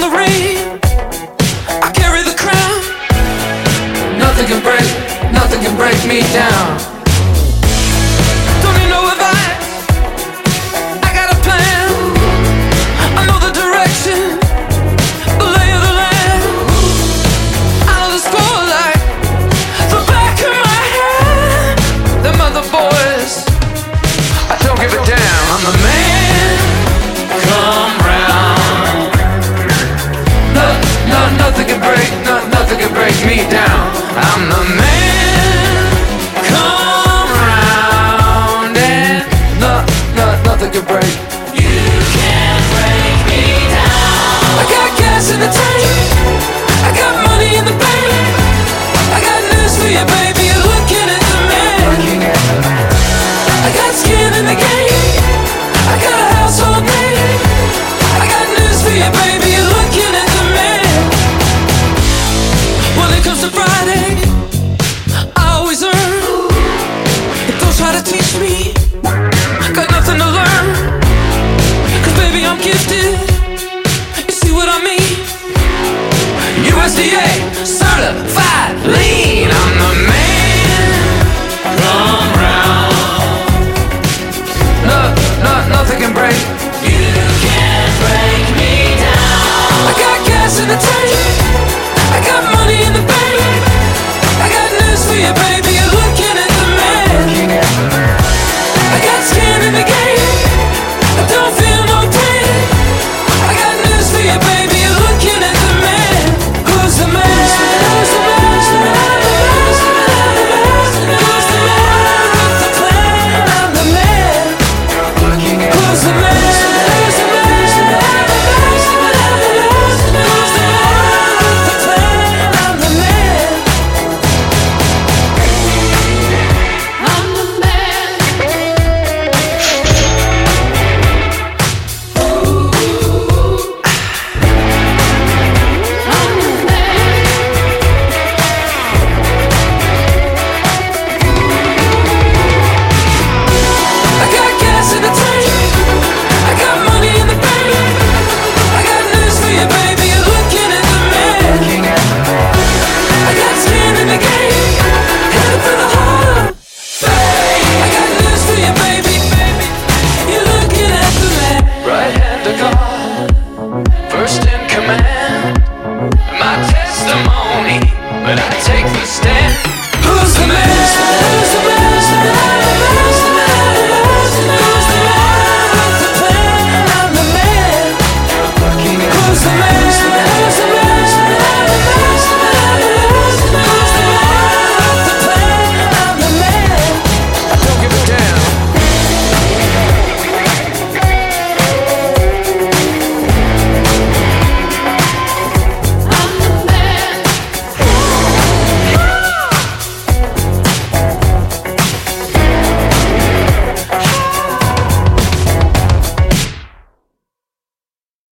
the rain. I carry the crown. Nothing can break, nothing can break me down. No, USDA certified lean. the car.